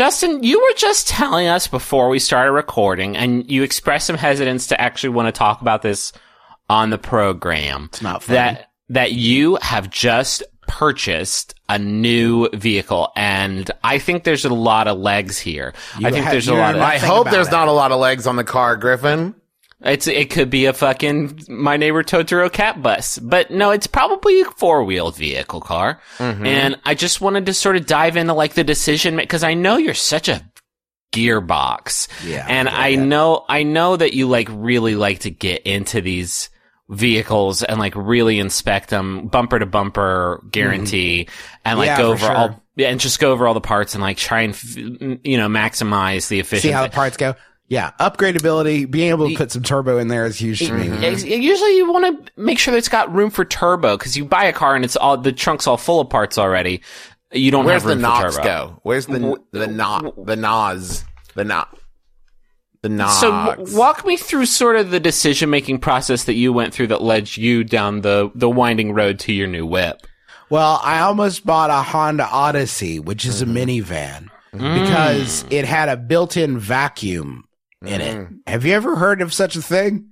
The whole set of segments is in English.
Justin, you were just telling us before we started recording, and you expressed some hesitance to actually want to talk about this on the program. It's not funny. that that you have just purchased a new vehicle, and I think there's a lot of legs here. I think have- there's a lot of. I hope there's it. not a lot of legs on the car, Griffin. It's it could be a fucking my neighbor Totoro cat bus, but no, it's probably a four wheeled vehicle car. Mm-hmm. And I just wanted to sort of dive into like the decision because I know you're such a gearbox, Yeah, and yeah, I yeah. know I know that you like really like to get into these vehicles and like really inspect them bumper to bumper guarantee and like Mm-hmm. Yeah, go over all yeah, and just go over all the parts and like try and you know maximize the efficiency. See how the parts go. Yeah, upgradability, being able to put some turbo in there is huge to me. Mm-hmm. Ex- Usually, you want to make sure that it's got room for turbo because you buy a car and it's all the trunk's all full of parts already. You don't Where's have the room for knocks go? Where's the the knot the nos the knot the knocks? So, w- walk me through sort of the decision making process that you went through that led you down the the winding road to your new whip. Well, I almost bought a Honda Odyssey, which is a mm-hmm. minivan, mm. because it had a built-in vacuum in it. Have you ever heard of such a thing?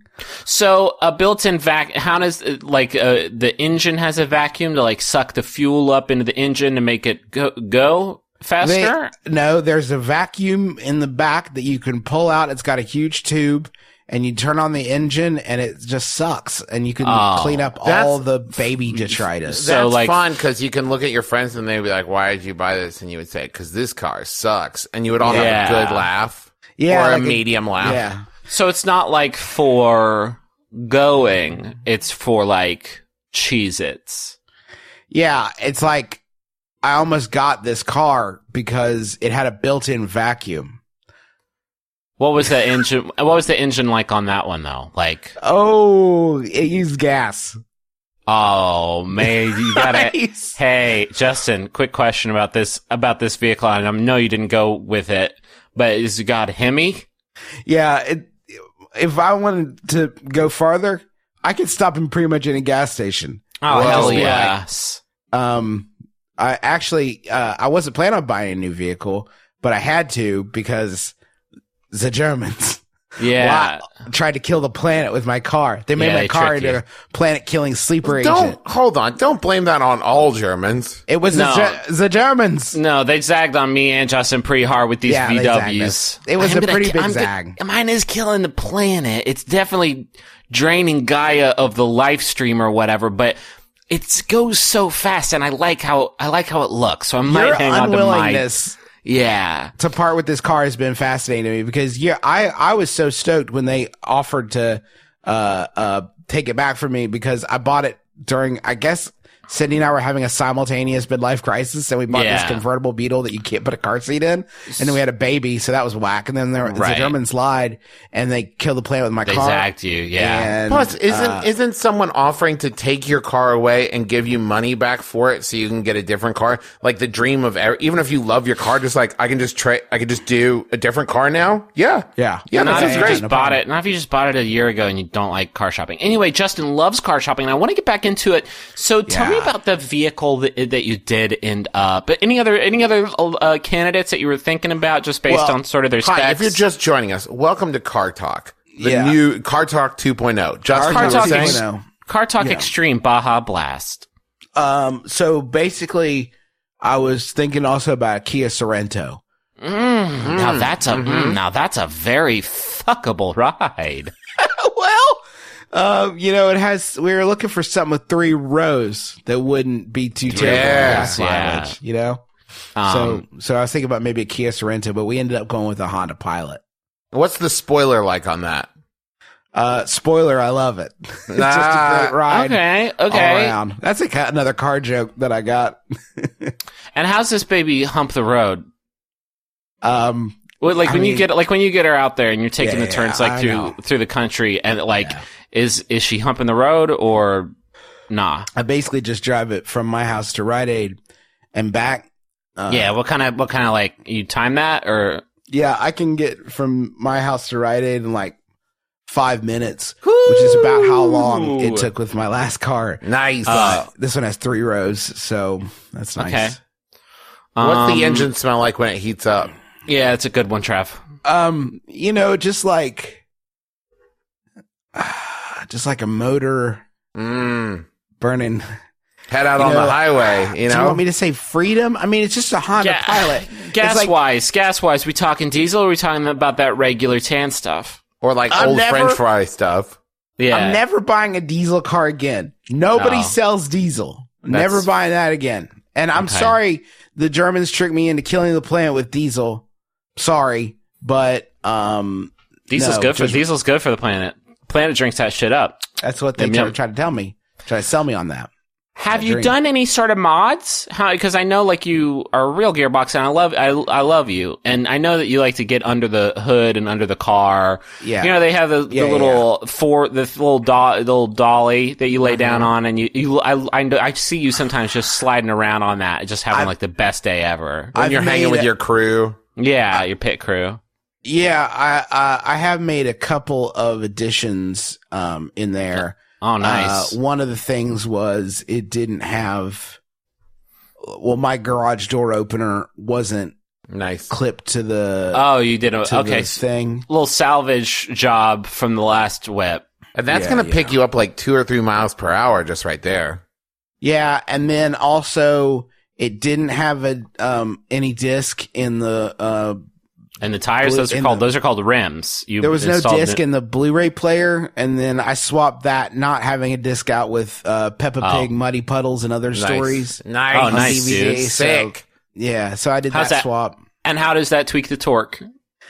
So, a built-in vac. How does like uh, the engine has a vacuum to like suck the fuel up into the engine to make it go go They- faster? no, there's a vacuum in the back that you can pull out. It's got a huge tube. And you turn on the engine and it just sucks and you can Oh, clean up all the baby detritus. So, That's like- fun because you can look at your friends and they'd be like, "Why did you buy this?" And you would say, "Because this car sucks," and you would all Yeah. have a good laugh, Yeah, or like a a- medium laugh. yeah. So it's not like for going; it's for like Cheez-Its. Yeah, it's like I almost got this car because it had a built-in vacuum. What was the engine? What was the engine like on that one though? Like, Oh, it used gas. oh man, you gotta. Nice. Hey, Justin, quick question about this about this vehicle. And I know you didn't go with it, but is it got Hemi? Yeah, it, if I wanted to go farther, I could stop in pretty much any gas station. Oh hell like- Um, I actually, uh, I wasn't planning on buying a new vehicle, but I had to because the Germans Yeah, wa- tried to kill the planet with my car. They made Yeah, my they car into you. a planet-killing sleeper Don't agent. hold on. Don't blame that on all Germans. It was No. the, the Germans. no, they zagged on me and Justin pretty hard with these Yeah, VWs. It was I'm a gonna- pretty big I'm gonna- zag. mine is killing the planet. It's definitely draining Gaia of the live stream or whatever, but. It goes so fast, and I like how I like how it looks. So I might Your hang on to my unwillingness yeah. to part with this car has been fascinating to me because yeah, I I was so stoked when they offered to uh uh take it back from me because I bought it during I guess Sydnee and I were having a simultaneous midlife crisis and we bought this convertible Beetle that you can't put a car seat in and then we had a baby so that was whack and then there Right. the Germans lied and they killed the planet with my They car. zagged you, yeah. And, Plus, isn't uh, isn't someone offering to take your car away and give you money back for it so you can get a different car? Like the dream of every, even if you love your car, just like I can just trade, I can just do a different car now. Yeah, Yeah. yeah. not That if sounds you great. just bought it. Not if you just bought it a year ago and you don't like car shopping. Anyway, Justin loves car shopping, and I want to get back into it. So tell me Yeah. about the vehicle that, that you did end up. But any other any other uh, candidates that you were thinking about just based Well, on sort of their specs? Hi, if you're just joining us, welcome to Car Talk, the Yeah. new Car Talk 2.0. Justin, Car Talk saying? is- 2.0. Car Talk Extreme Baja Blast. Um so basically I was thinking also about a Kia Sorento. Mm, now that's a mm, now that's a very fuckable ride. well, uh, you know, it has. We were looking for something with three rows that wouldn't be too terrible. Yes, gas yeah. mileage, you know. Um, so, so I was thinking about maybe a Kia Sorento, but we ended up going with a Honda Pilot. What's the spoiler like on that? Uh, spoiler, I love it. it's just a great ride. okay, all okay. around. That's a, another car joke that I got. And how's this baby hump the road? Um, Well, like I when you get like when you get her out there and you're taking Yeah, the turns yeah, like I through know. through the country and like Yeah. Is is she humping the road or nah? I basically just drive it from my house to Rite Aid and back. Uh, yeah, what kind of what kind of like you time that or Yeah, I can get from my house to Rite Aid in like five minutes, which is about how long it took with my last car. Nice. But this one has three rows, so that's nice. Okay. What's Um, the engine smell like when it heats up? Yeah, it's a good one, Trev. Um, you know, just like, just like a motor Mm. burning. Head out You on know, the highway, you Do you know? want me to say freedom? I mean, it's just a Honda Ga- Pilot. Gas like- wise, gas wise, we talking diesel or are we talking about that regular tan stuff? or like I'm old never- French fry stuff. Yeah. I'm never buying a diesel car again. Nobody No. sells diesel. Never buying that again. And I'm Okay. sorry the Germans tricked me into killing the planet with diesel. Sorry, but um Diesel's no, good for just- diesel's good for the planet. Planet drinks that shit up. That's what they try, try to tell me. Try to sell me on that. Have I you drink. done any sort of mods? Because I know like you are a real gearbox, and I love I I love you, and I know that you like to get under the hood and under the car. Yeah. You know they have the, Yeah, the yeah, little for the little do, the little dolly that you lay down Mm-hmm. on, and you you I, I I see you sometimes just sliding around on that, just having I've- like the best day ever. When I've you're hanging with a- your crew. Yeah, your pit crew. Yeah, I, I I have made a couple of additions um in there. Oh, nice. Uh, one of the things was it didn't have well my garage door opener wasn't Nice. clipped to the oh, you did a okay. thing. Little salvage job from the last whip. And that's Yeah, going to pick you up like two or three miles per hour just right there. Yeah, and then also it didn't have a um any disc in the uh And the tires, Blue- those are called the- those are called rims. You there was no disc it- in the Blu-ray player and then I swapped that not having a disc out with uh Peppa Oh. Pig, Muddy Puddles and other stories. Nice. Oh, nice, DVD, dude. so- Sick. Yeah, so I did How's that, that? swap. And how does that tweak the torque?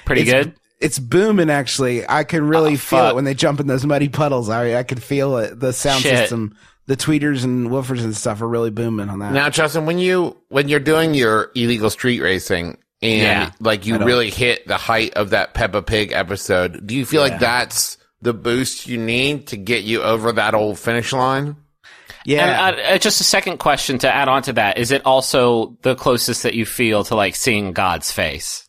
Pretty It's- good. It's booming actually. I can really Oh, feel fuck. it when they jump in those muddy puddles. I I can feel it. The sound Shit. system, the tweeters and woofers and stuff are really booming on that. Now, Justin, when you when you're doing your illegal street racing and Yeah. like you really hit the height of that Peppa Pig episode, do you feel Yeah. like that's the boost you need to get you over that old finish line? yeah, And uh, uh, just a second question to add on to that: Is it also the closest that you feel to like seeing God's face?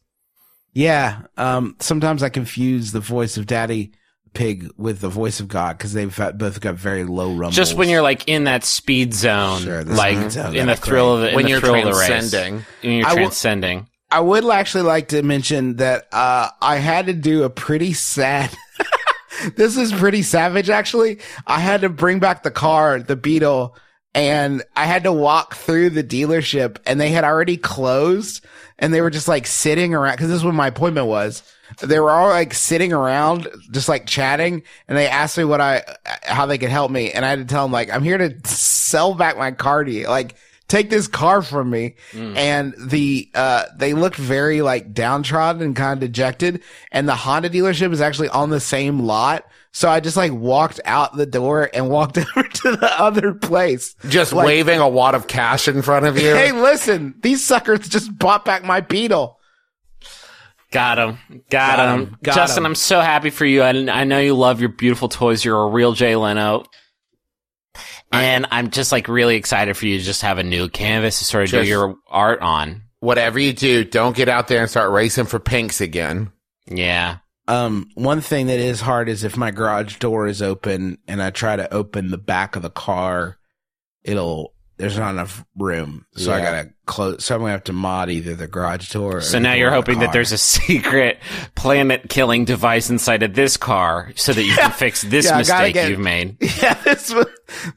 yeah. Um, sometimes I confuse the voice of Daddy Pig with the voice of God because they've both got very low rumbles. Just when you're like in that speed zone, Sure, like speed zone, in the that's thrill of it, in when you're thrill of the race, transcending. when you're transcending. I would actually like to mention that uh, I had to do a pretty sad. this is pretty savage, actually. I had to bring back the car, the Beetle, and I had to walk through the dealership, and they had already closed, and they were just like sitting around because this is my appointment was. They were all like sitting around, just like chatting, and they asked me what I, how they could help me, and I had to tell them like, I'm here to sell back my car to you, like take this car from me. And the, uh, they looked very like downtrodden and kind of dejected. And the Honda dealership is actually on the same lot. So I just like walked out the door and walked over to the other place. Just Like, waving a wad of cash in front of you. Hey, listen, these suckers just bought back my Beetle. Got him. Got, Got him. him. Got Justin, him. I'm so happy for you. I, I know you love your beautiful toys. You're a real Jay Leno. And I'm just like really excited for you to just have a new canvas to sort of do your art on. Whatever you do, don't get out there and start racing for pinks again. Yeah. Um, one thing that is hard is if my garage door is open and I try to open the back of the car, it'll, there's not enough room. So I gotta close, so I'm gonna have to mod either the garage door or So now you're hoping that there's a secret planet killing device inside of this car so that you can fix this Yeah, mistake get- you've made. Yeah, this was,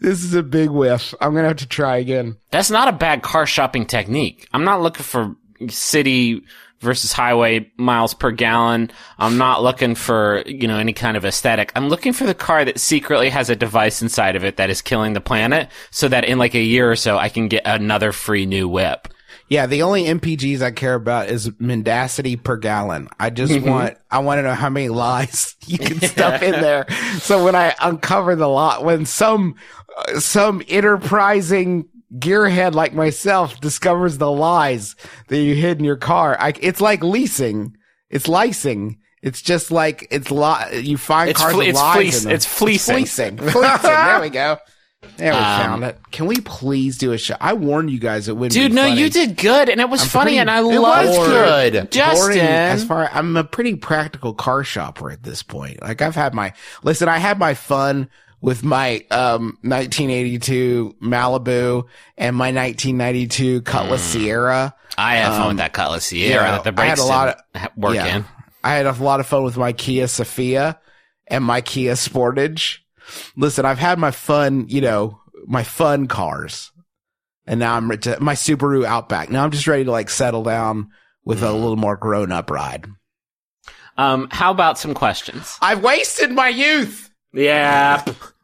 this is a big whiff. I'm gonna have to try again. That's not a bad car shopping technique. I'm not looking for city versus highway miles per gallon. I'm not looking for, you know, any kind of aesthetic. I'm looking for the car that secretly has a device inside of it that is killing the planet so that in like a year or so I can get another free new whip. Yeah, the only MPGs I care about is mendacity per gallon. I just Mm-hmm. want, I want to know how many lies you can stuff in there. So when I uncover the lot, when some, uh, some enterprising gearhead like myself discovers the lies that you hid in your car, I, it's like leasing. It's leasing. It's just like, it's li- you find It's cars fle- it's lies fleece- in them. it's fleecing. fleecing. Fleecing. there we go. There we Um, found it. Can we please do a show? I warned you guys it wouldn't Dude, no, funny. you did good and it was funny pretty- and I it loved was good. boring Justin. as far I'm a pretty practical car shopper at this point. Like I've had my listen, I had my fun with my um 1982 Malibu and my 1992 Cutlass Ciera. I had fun Um, with that Cutlass Ciera. you know, that the I had a lot of- work yeah. in. I had a lot of fun with my Kia Sephia and my Kia Sportage. Listen, I've had my fun, you know, my fun cars. And now I'm ready to, my Subaru Outback. Now I'm just ready to like settle down with a little more grown up ride. Um, how about some questions? I've wasted my youth. Yeah.